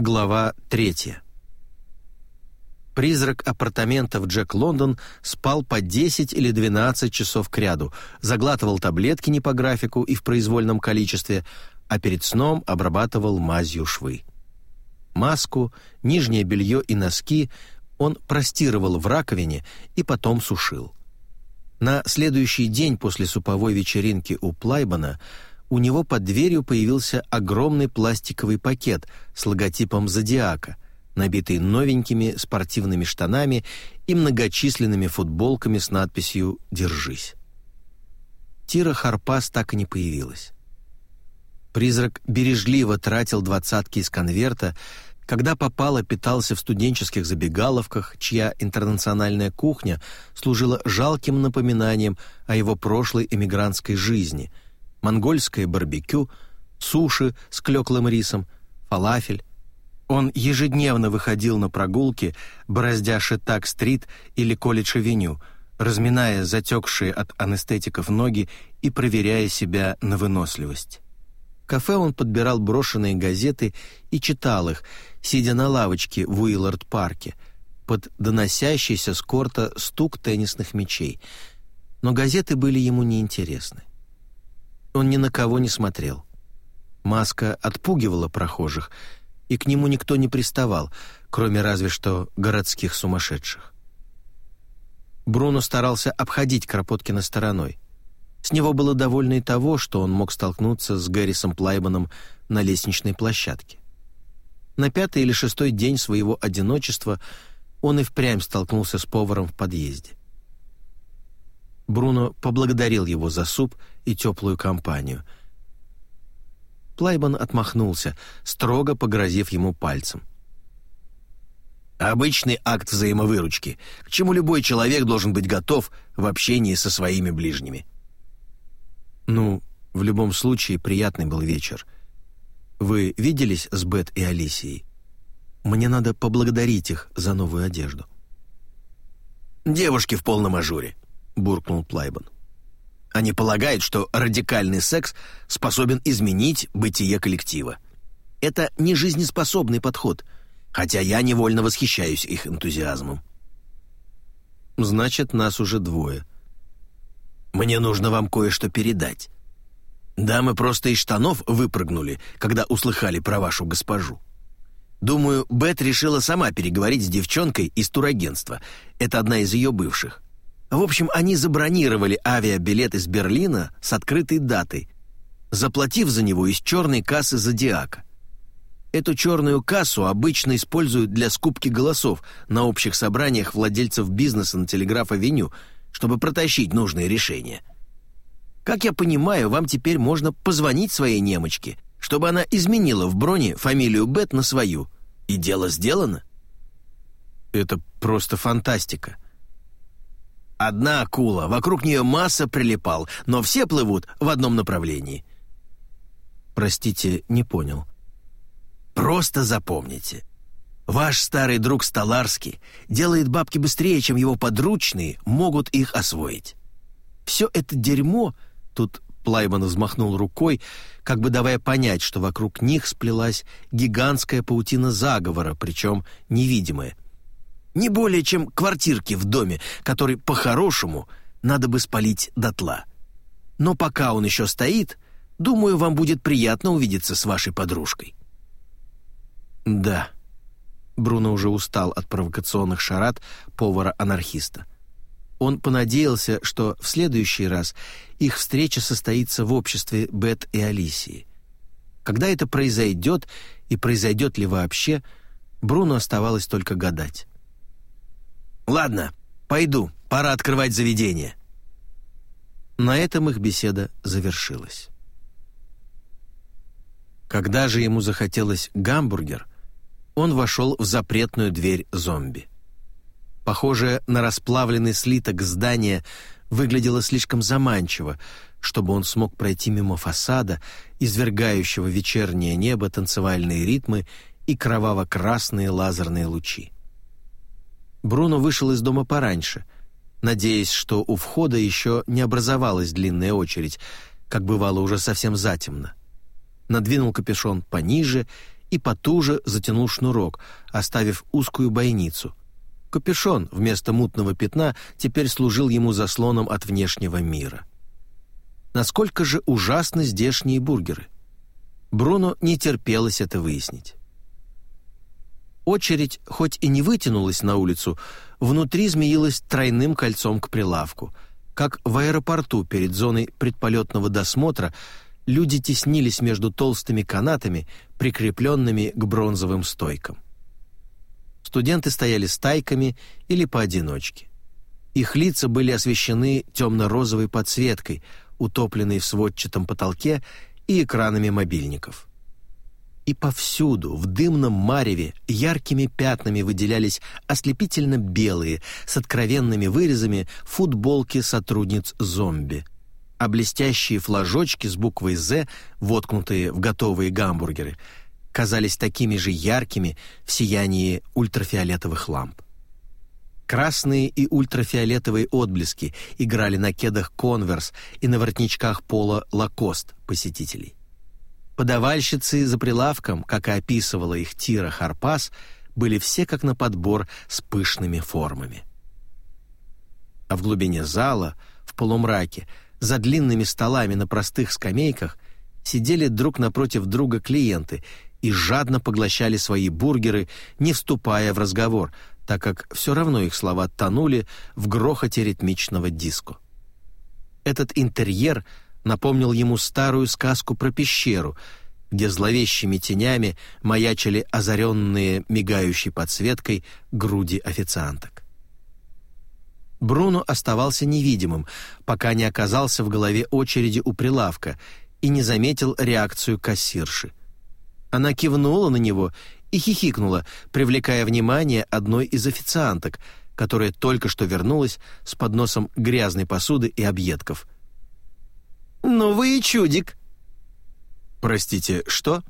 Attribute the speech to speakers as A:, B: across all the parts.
A: Глава третья. Призрак апартаментов Джек Лондон спал по 10 или 12 часов кряду, заглатывал таблетки не по графику и в произвольном количестве, а перед сном обрабатывал мазью швы. Маску, нижнее белье и носки он простировал в раковине и потом сушил. На следующий день после суповой вечеринки у Плайбана у него под дверью появился огромный пластиковый пакет с логотипом «Зодиака», набитый новенькими спортивными штанами и многочисленными футболками с надписью «Держись». Тира Харпас так и не появилась. Призрак бережливо тратил двадцатки из конверта, когда попало, питался в студенческих забегаловках, чья интернациональная кухня служила жалким напоминанием о его прошлой эмигрантской жизни, монгольское барбекю, суши с клёклым рисом, фалафель. Он ежедневно выходил на прогулки, бороздя Шитак-стрит или Колледж-авеню, разминая затекшие от анестетиков ноги и проверяя себя на выносливость кафе он подбирал брошенные газеты и читал их, сидя на лавочке в Уиллард-парке, под доносящийся с корта стук теннисных мячей. Но газеты были ему неинтересны. Он ни на кого не смотрел. Маска отпугивала прохожих, и к нему никто не приставал, кроме разве что городских сумасшедших. Бруно старался обходить Кропоткина стороной. С него было довольно и того, что он мог столкнуться с Гаррисом Плайбаном на лестничной площадке. На пятый или шестой день своего одиночества он и впрямь столкнулся с поваром в подъезде. Бруно поблагодарил его за суп и теплую компанию. Плайбан отмахнулся, строго погрозив ему пальцем.
B: «Обычный акт взаимовыручки, к чему любой человек должен быть готов в общении со своими ближними».
A: «Ну, в любом случае, приятный был вечер. Вы виделись с Бет и Алисией? Мне надо поблагодарить их за новую одежду».
B: «Девушки в полном ажуре», — буркнул Плайбан. «Они полагают, что радикальный секс способен изменить бытие коллектива. Это не жизнеспособный подход, хотя я невольно восхищаюсь их энтузиазмом».
A: «Значит, нас уже двое»,
B: мне нужно вам кое-что передать. Дамы просто из штанов выпрыгнули, когда услыхали про вашу госпожу. Думаю, Бет решила сама переговорить с девчонкой из турагентства. Это одна из ее бывших. В общем, они забронировали авиабилет из Берлина с открытой датой, заплатив за него из черной кассы «Зодиака». Эту черную кассу обычно используют для скупки голосов на общих собраниях владельцев бизнеса на Телеграф-авеню – чтобы протащить нужные решения. Как я понимаю, вам теперь можно позвонить своей немочке, чтобы она изменила в броне фамилию Бет на свою. И дело сделано.
A: Это просто фантастика.
B: Одна акула, вокруг нее масса прилипал, но все плывут в одном направлении.
A: Простите, не понял.
B: Просто запомните. Ваш старый друг Столарский делает бабки быстрее, чем его подручные могут их освоить. Все это дерьмо, тут Плайман взмахнул рукой, как бы давая понять, что вокруг них сплелась гигантская паутина заговора, причем невидимая. Не более чем квартирки в доме, который по-хорошему надо бы спалить дотла. Но пока он еще стоит, думаю, вам будет приятно увидеться с вашей подружкой.
A: Да, Бруно уже устал от провокационных шарат повара-анархиста. Он понадеялся, что в следующий раз их встреча состоится в обществе Бет и Алисии. Когда это произойдет и произойдет ли вообще, Бруно оставалось только гадать.
B: «Ладно, пойду, пора открывать заведение».
A: На этом их беседа завершилась. Когда же ему захотелось гамбургер — он вошел в запретную дверь зомби. Похожее на расплавленный слиток здания выглядело слишком заманчиво, чтобы он смог пройти мимо фасада, извергающего вечернее небо танцевальные ритмы и кроваво-красные лазерные лучи. Бруно вышел из дома пораньше, надеясь, что у входа еще не образовалась длинная очередь, как бывало уже совсем затемно. Надвинул капюшон пониже и потуже затянул шнурок, оставив узкую бойницу. Капюшон вместо мутного пятна теперь служил ему заслоном от внешнего мира. Насколько же ужасны здешние бургеры? Бруно не терпелось это выяснить. Очередь, хоть и не вытянулась на улицу, внутри змеилась тройным кольцом к прилавку. Как в аэропорту перед зоной предполетного досмотра люди теснились между толстыми канатами, прикрепленными к бронзовым стойкам. Студенты стояли стайками или поодиночке. Их лица были освещены темно-розовой подсветкой, утопленной в сводчатом потолке и экранами мобильников. И повсюду, в дымном мареве, яркими пятнами выделялись ослепительно белые, с откровенными вырезами, футболки сотрудниц зомби. А блестящие флажочки с буквой «З», воткнутые в готовые гамбургеры, казались такими же яркими в сиянии ультрафиолетовых ламп. Красные и ультрафиолетовые отблески играли на кедах «Конверс» и на воротничках пола «Лакост» посетителей. Подавальщицы за прилавком, как и описывала их Тира Харпас, были все как на подбор с пышными формами. А в глубине зала, в полумраке, за длинными столами на простых скамейках сидели друг напротив друга клиенты и жадно поглощали свои бургеры, не вступая в разговор, так как все равно их слова тонули в грохоте ритмичного диско. Этот интерьер — напомнил ему старую сказку про пещеру, где зловещими тенями маячили озаренные мигающей подсветкой груди официанток. Бруно оставался невидимым, пока не оказался в голове очереди у прилавка и не заметил реакцию кассирши. Она кивнула на него и хихикнула, привлекая внимание одной из официанток, которая только что вернулась с подносом грязной посуды и объедков — «Ну вы и чудик!»
B: «Простите, что?»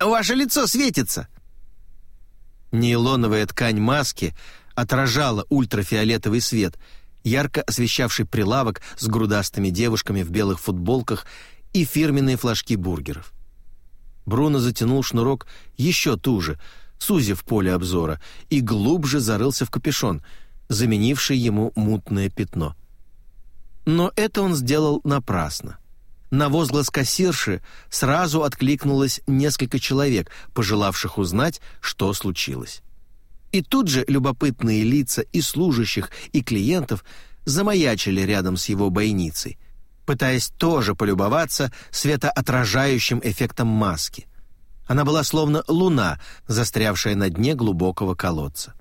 A: «Ваше лицо светится!» Нейлоновая ткань маски отражала ультрафиолетовый свет, ярко освещавший прилавок с грудастыми девушками в белых футболках и фирменные флажки бургеров. Бруно затянул шнурок еще туже, сузив поле обзора, и глубже зарылся в капюшон, заменивший ему мутное пятно. Но это он сделал напрасно. На возглас кассирши сразу откликнулось несколько человек, пожелавших узнать, что случилось. И тут же любопытные лица и служащих, и клиентов замаячили рядом с его бойницей, пытаясь тоже полюбоваться светоотражающим эффектом маски. Она была словно луна, застрявшая на дне глубокого колодца.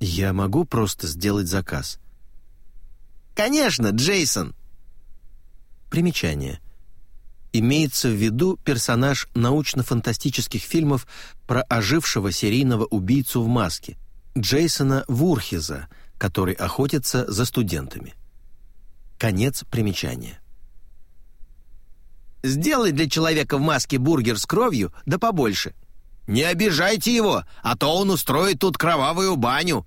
A: «Я могу просто сделать заказ»,
B: Конечно, Джейсон.
A: Примечание. Имеется в виду персонаж научно-фантастических фильмов про ожившего серийного убийцу в маске Джейсона Вурхиза, который охотится за студентами. Конец примечания.
B: Сделай для человека в маске бургер с кровью, да побольше. Не обижайте его, а то он устроит тут кровавую баню.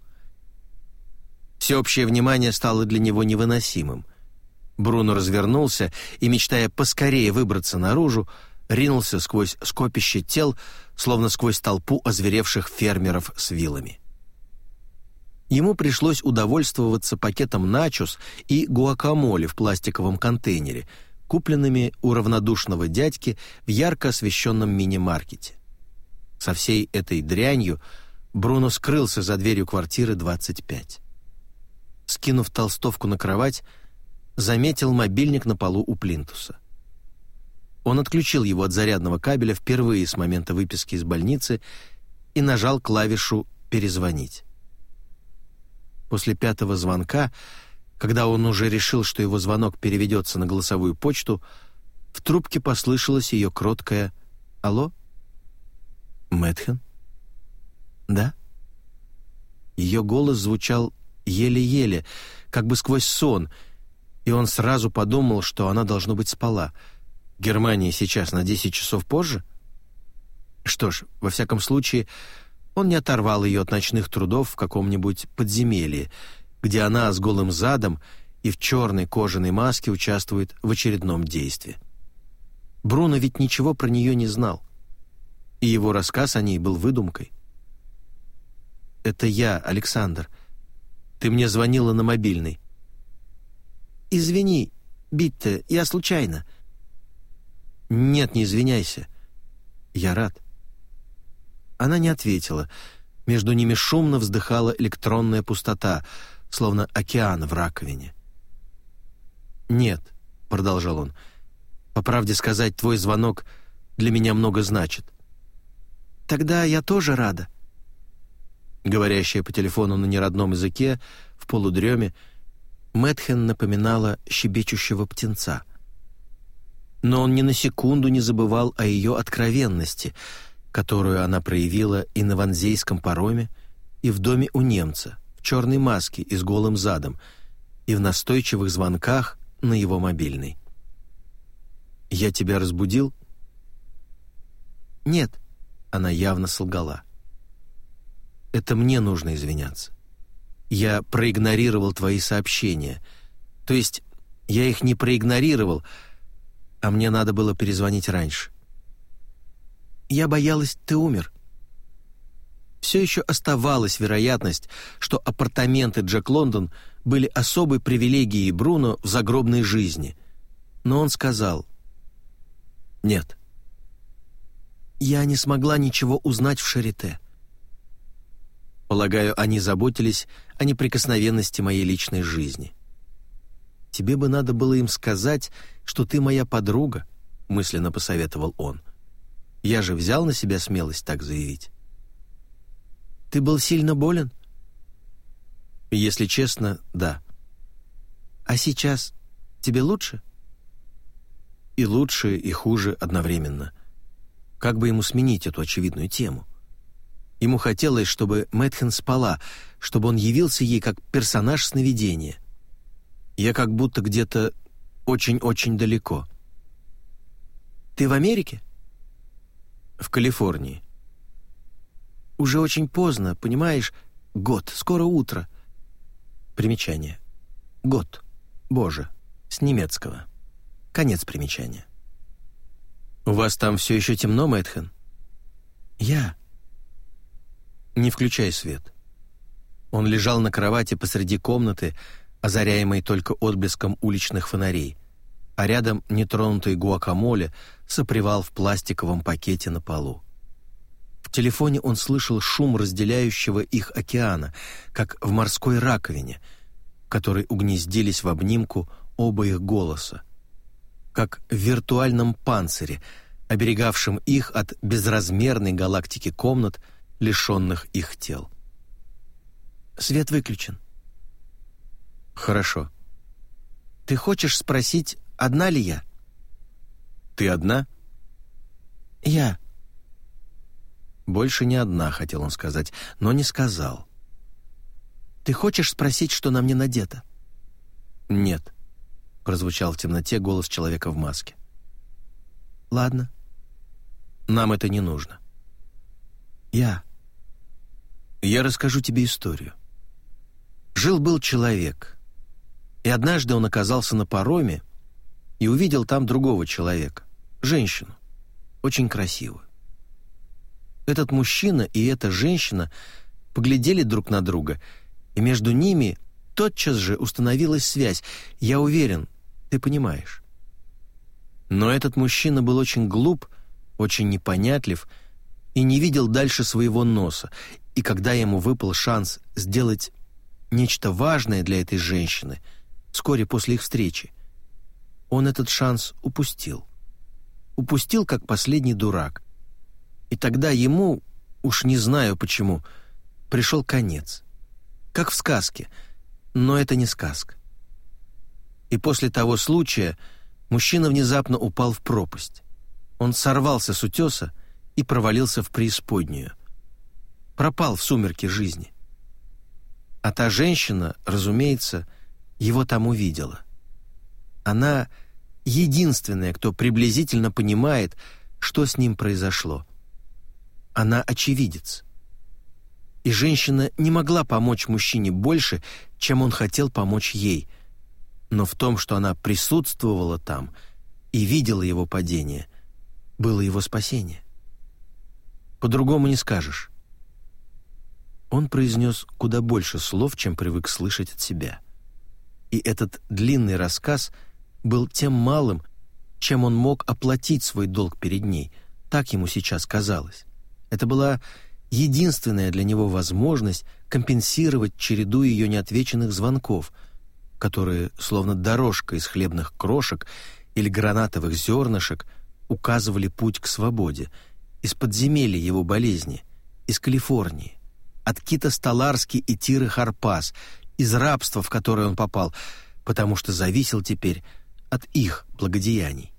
A: Всеобщее внимание стало для него невыносимым. Бруно развернулся и, мечтая поскорее выбраться наружу, ринулся сквозь скопище тел, словно сквозь толпу озверевших фермеров с вилами. Ему пришлось удовольствоваться пакетом начос и гуакамоле в пластиковом контейнере, купленными у равнодушного дядьки в ярко освещенном мини-маркете. Со всей этой дрянью Бруно скрылся за дверью квартиры 25 скинув толстовку на кровать, заметил мобильник на полу у плинтуса. Он отключил его от зарядного кабеля впервые с момента выписки из больницы и нажал клавишу «Перезвонить». После пятого звонка, когда он уже решил, что его звонок переведется на голосовую почту, в трубке послышалось ее кроткое «Алло?» «Мэтхен?» «Да?» Ее голос звучал еле-еле, как бы сквозь сон, и он сразу подумал, что она, должно быть, спала. Германия сейчас на 10 часов позже? Что ж, во всяком случае, он не оторвал ее от ночных трудов в каком-нибудь подземелье, где она с голым задом и в черной кожаной маске участвует в очередном действии. Бруно ведь ничего про нее не знал. И его рассказ о ней был выдумкой. «Это я, Александр. Ты мне звонила на мобильный».
C: «Извини, Битте, я случайно».
A: «Нет, не извиняйся. Я рад». Она не ответила. Между ними шумно вздыхала электронная пустота, словно океан в раковине. «Нет», — продолжал он, — «по правде сказать, твой звонок для меня много значит.
C: Тогда я тоже рада».
A: Говорящая по телефону на неродном языке, в полудреме, Мэтхен напоминала щебечущего птенца. Но он ни на секунду не забывал о ее откровенности, которую она проявила и на ванзейском пароме, и в доме у немца, в черной маске и с голым задом, и в настойчивых звонках на его мобильный. «Я тебя разбудил?»
C: «Нет»,
A: она явно солгала. «Это мне нужно извиняться. Я проигнорировал твои сообщения. То есть я их не проигнорировал, а мне надо было перезвонить раньше».
C: «Я боялась, ты умер».
A: Все еще оставалась вероятность, что апартаменты Джек Лондон были особой привилегией Бруно в загробной жизни. Но он сказал «Нет».
C: Я не смогла ничего узнать в Шарите.
A: Полагаю, они заботились о неприкосновенности моей личной жизни. Тебе бы надо было им сказать, что ты моя подруга, мысленно посоветовал он. Я же взял на себя смелость так заявить.
C: Ты был сильно болен?
A: Если честно, да.
C: А сейчас тебе лучше?
A: И лучше, и хуже одновременно. Как бы ему сменить эту очевидную тему? Ему хотелось, чтобы Мэтхен спала, чтобы он явился ей как персонаж сновидения. Я как будто где-то очень-очень далеко.
C: «Ты в Америке?»
A: «В Калифорнии».
C: «Уже очень поздно, понимаешь? Год, скоро утро».
A: Примечание. Год. Боже. С немецкого. Конец примечания. «У вас там все еще темно, Мэтхэн?»
C: «Я».
A: «Не включай свет». Он лежал на кровати посреди комнаты, озаряемой только отблеском уличных фонарей, а рядом нетронутый гуакамоле сопревал в пластиковом пакете на полу. В телефоне он слышал шум разделяющего их океана, как в морской раковине, в которой угнездились в обнимку оба их голоса как в виртуальном панцире, оберегавшем их от безразмерной галактики комнат, лишенных их тел.
C: «Свет выключен».
A: «Хорошо».
C: «Ты хочешь спросить, одна ли я?»
A: «Ты одна?»
C: «Я».
A: «Больше не одна», — хотел он сказать, но не сказал.
C: «Ты хочешь спросить, что на мне надето?»
A: «Нет» прозвучал в темноте голос человека в маске.
C: Ладно.
A: Нам это не нужно.
C: Я.
A: Я расскажу тебе историю. Жил-был человек, и однажды он оказался на пароме и увидел там другого человека, женщину, очень красивую. Этот мужчина и эта женщина поглядели друг на друга, и между ними тотчас же установилась связь. Я уверен, ты понимаешь. Но этот мужчина был очень глуп, очень непонятлив и не видел дальше своего носа, и когда ему выпал шанс сделать нечто важное для этой женщины, вскоре после их встречи, он этот шанс упустил. Упустил, как последний дурак. И тогда ему, уж не знаю почему, пришел конец. Как в сказке, но это не сказка и после того случая мужчина внезапно упал в пропасть. Он сорвался с утеса и провалился в преисподнюю. Пропал в сумерки жизни. А та женщина, разумеется, его там увидела. Она единственная, кто приблизительно понимает, что с ним произошло. Она очевидец. И женщина не могла помочь мужчине больше, чем он хотел помочь ей — но в том, что она присутствовала там и видела его падение, было его спасение. По-другому не скажешь». Он произнес куда больше слов, чем привык слышать от себя. И этот длинный рассказ был тем малым, чем он мог оплатить свой долг перед ней. Так ему сейчас казалось. Это была единственная для него возможность компенсировать череду ее неотвеченных звонков, которые, словно дорожка из хлебных крошек или гранатовых зернышек, указывали путь к свободе, из подземелья его болезни, из Калифорнии, от Кита Столарски и Тиры Харпас, из рабства, в которое он попал, потому что зависел теперь от их благодеяний.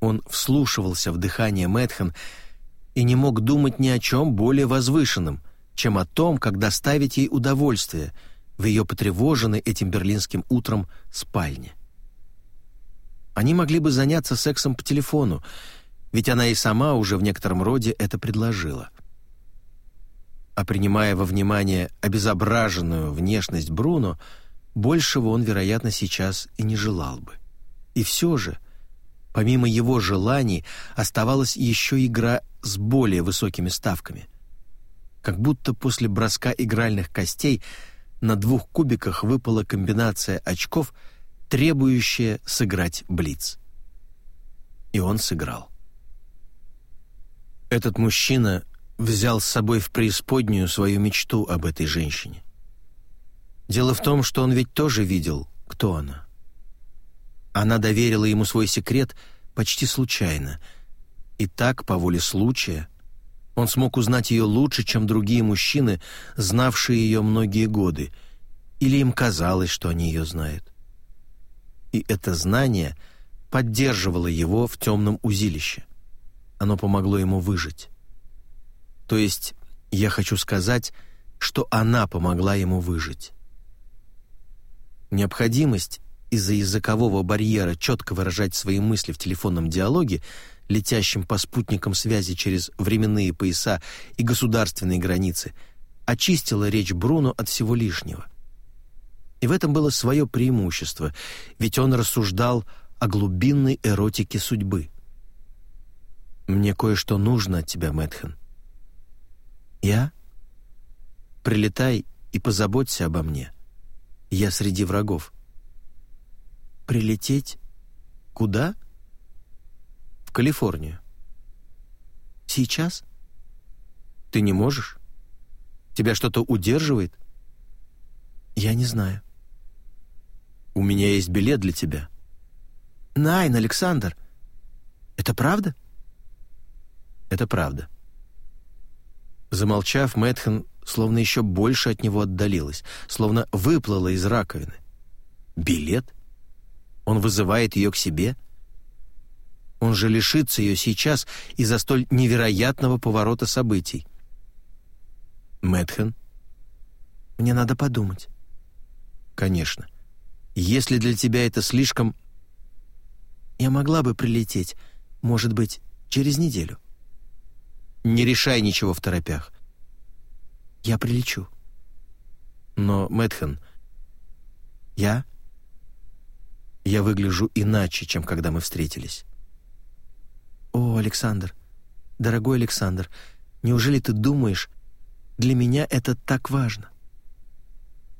A: Он вслушивался в дыхание Мэтхан и не мог думать ни о чем более возвышенном, чем о том, как доставить ей удовольствие в ее потревоженной этим берлинским утром спальне. Они могли бы заняться сексом по телефону, ведь она и сама уже в некотором роде это предложила. А принимая во внимание обезображенную внешность Бруно, большего он, вероятно, сейчас и не желал бы. И все же, помимо его желаний, оставалась еще игра с более высокими ставками. Как будто после броска игральных костей на двух кубиках выпала комбинация очков — требующее сыграть блиц. И он сыграл. Этот мужчина взял с собой в преисподнюю свою мечту об этой женщине. Дело в том, что он ведь тоже видел, кто она. Она доверила ему свой секрет почти случайно, и так, по воле случая, он смог узнать ее лучше, чем другие мужчины, знавшие ее многие годы, или им казалось, что они ее знают и это знание поддерживало его в темном узилище. Оно помогло ему выжить. То есть, я хочу сказать, что она помогла ему выжить. Необходимость из-за языкового барьера четко выражать свои мысли в телефонном диалоге, летящем по спутникам связи через временные пояса и государственные границы, очистила речь Бруно от всего лишнего. И в этом было свое преимущество, ведь он рассуждал о глубинной эротике судьбы. «Мне кое-что нужно от тебя, Мэтхэн». «Я?» «Прилетай и позаботься обо мне. Я среди врагов». «Прилететь? Куда?» «В Калифорнию». «Сейчас?» «Ты не можешь? Тебя что-то удерживает?» «Я не знаю». У меня есть билет для тебя». «Найн, Александр, это правда?» «Это правда». Замолчав, Мэтхэн словно еще больше от него отдалилась, словно выплыла из раковины. «Билет? Он вызывает ее к себе?» Он же лишится ее сейчас из-за столь невероятного поворота событий. Мэтхэн? Мне надо подумать. Конечно. Если для тебя это слишком... Я могла бы прилететь, может быть, через неделю. Не решай ничего в торопях. Я прилечу. Но, Мэтхэн, я... Я выгляжу иначе, чем когда мы встретились. О, Александр, дорогой Александр, неужели ты думаешь, для меня это так важно?